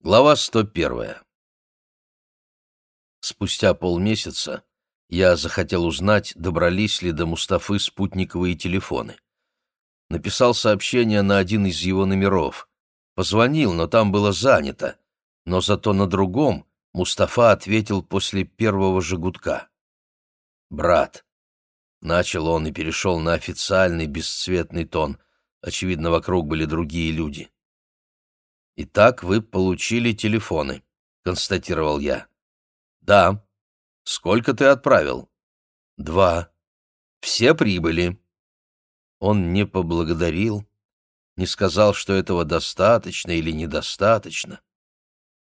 Глава 101. Спустя полмесяца я захотел узнать, добрались ли до Мустафы спутниковые телефоны. Написал сообщение на один из его номеров. Позвонил, но там было занято. Но зато на другом Мустафа ответил после первого же гудка. «Брат». Начал он и перешел на официальный бесцветный тон. Очевидно, вокруг были другие люди. «Итак, вы получили телефоны», — констатировал я. «Да. Сколько ты отправил?» «Два. Все прибыли». Он не поблагодарил, не сказал, что этого достаточно или недостаточно.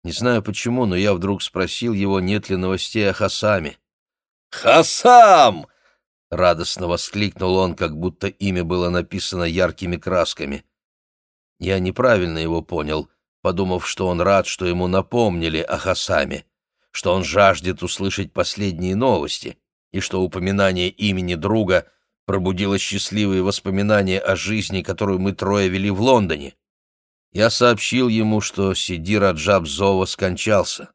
Не знаю почему, но я вдруг спросил его, нет ли новостей о Хасаме. «Хасам!» — радостно воскликнул он, как будто имя было написано яркими красками. Я неправильно его понял подумав, что он рад, что ему напомнили о Хасаме, что он жаждет услышать последние новости, и что упоминание имени друга пробудило счастливые воспоминания о жизни, которую мы трое вели в Лондоне. Я сообщил ему, что Сиди Раджаб Зова скончался.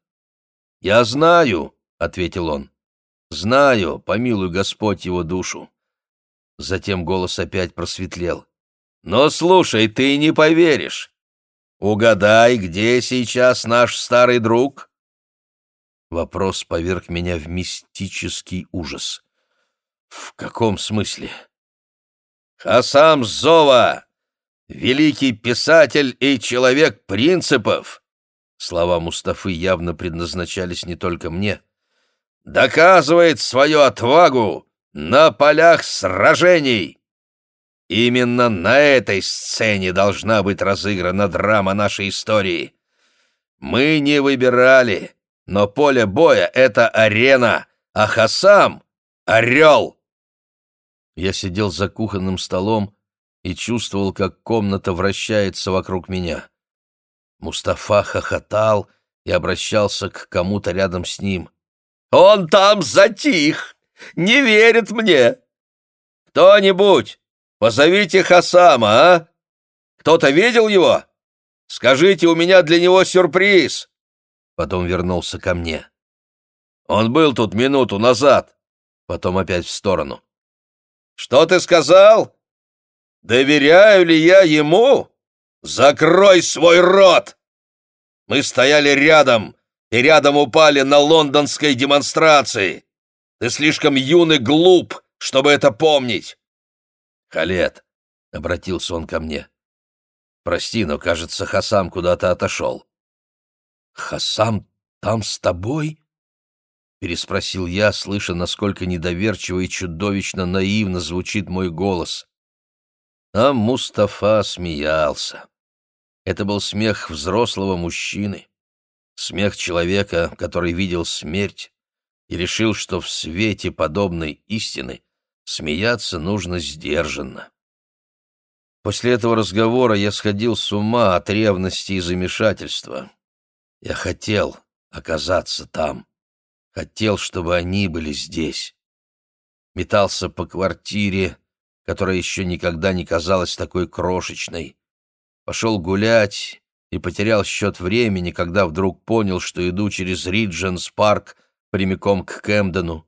«Я знаю», — ответил он, — «знаю, помилуй Господь его душу». Затем голос опять просветлел. «Но слушай, ты не поверишь. Угадай, где сейчас наш старый друг?» Вопрос поверг меня в мистический ужас. «В каком смысле?» «Хасам Зова, великий писатель и человек принципов!» Слова Мустафы явно предназначались не только мне. «Доказывает свою отвагу на полях сражений!» Именно на этой сцене должна быть разыграна драма нашей истории. Мы не выбирали, но поле боя — это арена, а Хасам — орел. Я сидел за кухонным столом и чувствовал, как комната вращается вокруг меня. Мустафа хохотал и обращался к кому-то рядом с ним. «Он там затих! Не верит мне! Кто-нибудь, Позовите Хасама, а? Кто-то видел его? Скажите, у меня для него сюрприз!» Потом вернулся ко мне. «Он был тут минуту назад!» Потом опять в сторону. «Что ты сказал? Доверяю ли я ему? Закрой свой рот!» Мы стояли рядом, и рядом упали на лондонской демонстрации. Ты слишком юный глуп, чтобы это помнить. «Халет», — обратился он ко мне, — «прости, но, кажется, Хасам куда-то отошел». «Хасам там с тобой?» — переспросил я, слыша, насколько недоверчиво и чудовищно наивно звучит мой голос. А Мустафа смеялся. Это был смех взрослого мужчины, смех человека, который видел смерть и решил, что в свете подобной истины Смеяться нужно сдержанно. После этого разговора я сходил с ума от ревности и замешательства. Я хотел оказаться там. Хотел, чтобы они были здесь. Метался по квартире, которая еще никогда не казалась такой крошечной. Пошел гулять и потерял счет времени, когда вдруг понял, что иду через Ридженс парк прямиком к Кэмдену.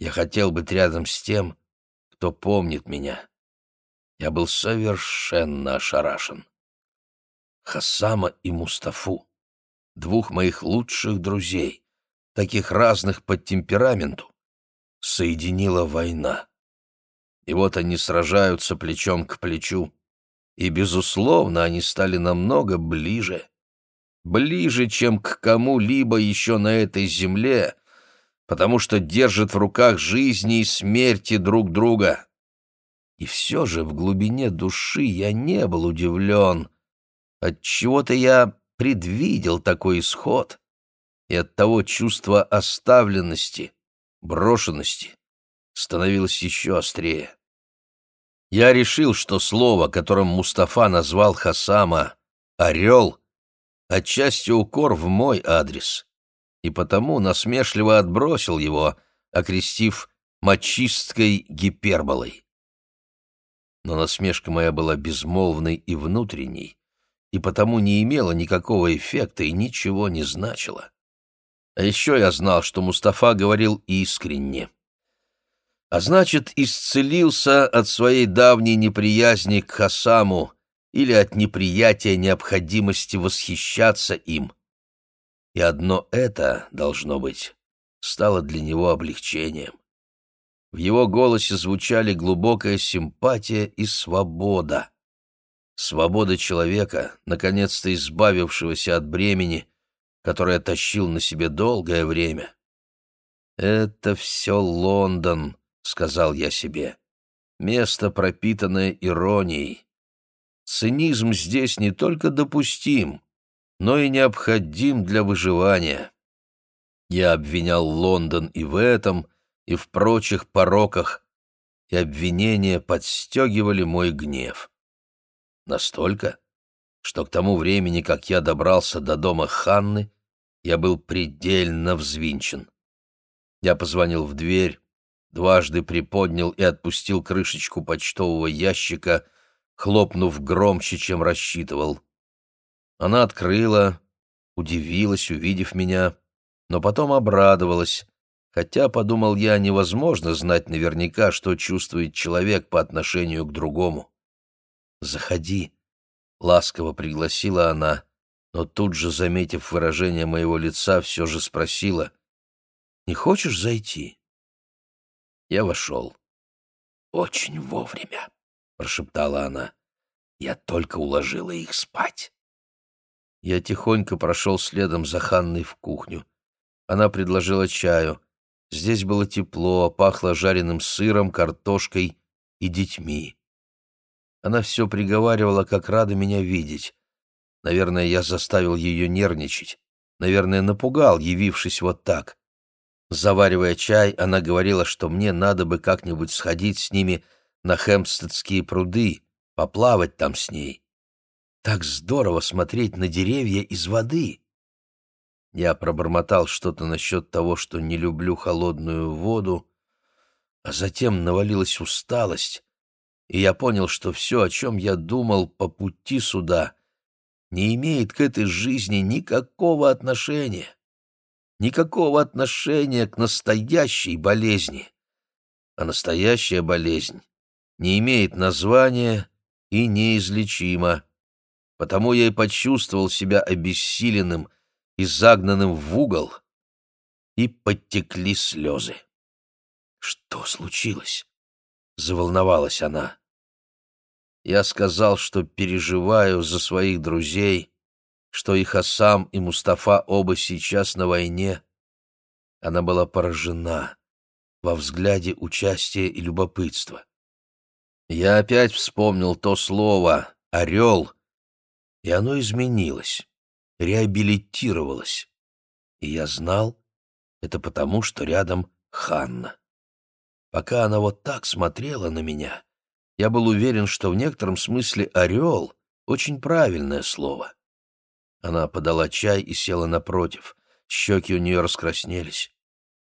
Я хотел быть рядом с тем, кто помнит меня. Я был совершенно ошарашен. Хасама и Мустафу, двух моих лучших друзей, таких разных по темпераменту, соединила война. И вот они сражаются плечом к плечу, и, безусловно, они стали намного ближе. Ближе, чем к кому-либо еще на этой земле, потому что держат в руках жизни и смерти друг друга. И все же в глубине души я не был удивлен. Отчего-то я предвидел такой исход, и от того чувство оставленности, брошенности становилось еще острее. Я решил, что слово, которым Мустафа назвал Хасама «орел», отчасти укор в мой адрес и потому насмешливо отбросил его, окрестив мачисткой гиперболой. Но насмешка моя была безмолвной и внутренней, и потому не имело никакого эффекта и ничего не значило. А еще я знал, что Мустафа говорил искренне. А значит, исцелился от своей давней неприязни к Хасаму или от неприятия необходимости восхищаться им. И одно это, должно быть, стало для него облегчением. В его голосе звучали глубокая симпатия и свобода. Свобода человека, наконец-то избавившегося от бремени, которое тащил на себе долгое время. «Это все Лондон», — сказал я себе. «Место, пропитанное иронией. Цинизм здесь не только допустим, но и необходим для выживания». Я обвинял Лондон и в этом, и в прочих пороках, и обвинения подстегивали мой гнев. Настолько, что к тому времени, как я добрался до дома Ханны, я был предельно взвинчен. Я позвонил в дверь, дважды приподнял и отпустил крышечку почтового ящика, хлопнув громче, чем рассчитывал. Она открыла, удивилась, увидев меня, но потом обрадовалась, хотя, подумал я, невозможно знать наверняка, что чувствует человек по отношению к другому. «Заходи», — ласково пригласила она, но тут же, заметив выражение моего лица, все же спросила, «Не хочешь зайти?» Я вошел. «Очень вовремя», — прошептала она. «Я только уложила их спать». Я тихонько прошел следом за Ханной в кухню. Она предложила чаю. Здесь было тепло, пахло жареным сыром, картошкой и детьми. Она все приговаривала, как рада меня видеть. Наверное, я заставил ее нервничать. Наверное, напугал, явившись вот так. Заваривая чай, она говорила, что мне надо бы как-нибудь сходить с ними на Хемстедские пруды, поплавать там с ней. Так здорово смотреть на деревья из воды. Я пробормотал что-то насчет того, что не люблю холодную воду, а затем навалилась усталость, и я понял, что все, о чем я думал по пути сюда, не имеет к этой жизни никакого отношения, никакого отношения к настоящей болезни. А настоящая болезнь не имеет названия и неизлечима. Потому я и почувствовал себя обессиленным, и загнанным в угол, и подтекли слезы. «Что случилось?» — заволновалась она. Я сказал, что переживаю за своих друзей, что и Хасам, и Мустафа оба сейчас на войне. Она была поражена во взгляде участия и любопытства. Я опять вспомнил то слово «орел», и оно изменилось реабилитировалась. И я знал, это потому, что рядом Ханна. Пока она вот так смотрела на меня, я был уверен, что в некотором смысле «орел» — очень правильное слово. Она подала чай и села напротив. Щеки у нее раскраснелись.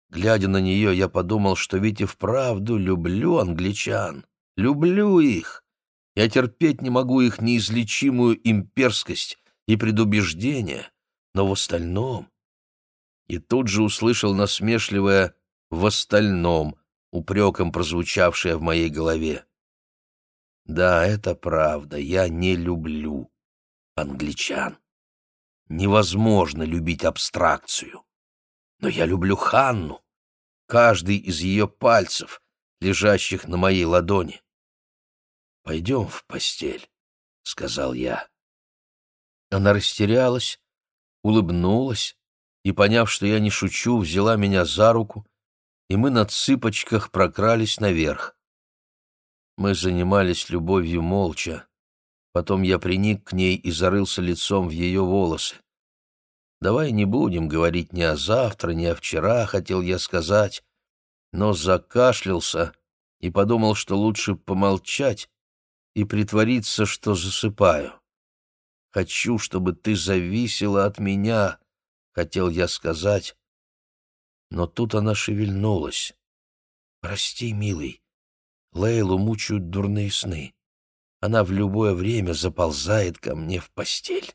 Глядя на нее, я подумал, что ведь и вправду люблю англичан. Люблю их. Я терпеть не могу их неизлечимую имперскость, и предубеждения, но в остальном... И тут же услышал насмешливое «в остальном», упреком прозвучавшее в моей голове. Да, это правда, я не люблю англичан. Невозможно любить абстракцию. Но я люблю Ханну, каждый из ее пальцев, лежащих на моей ладони. «Пойдем в постель», — сказал я. Она растерялась, улыбнулась и, поняв, что я не шучу, взяла меня за руку, и мы на цыпочках прокрались наверх. Мы занимались любовью молча. Потом я приник к ней и зарылся лицом в ее волосы. «Давай не будем говорить ни о завтра, ни о вчера», — хотел я сказать, но закашлялся и подумал, что лучше помолчать и притвориться, что засыпаю. Хочу, чтобы ты зависела от меня, — хотел я сказать. Но тут она шевельнулась. Прости, милый, Лейлу мучают дурные сны. она в любое время заползает ко мне в постель.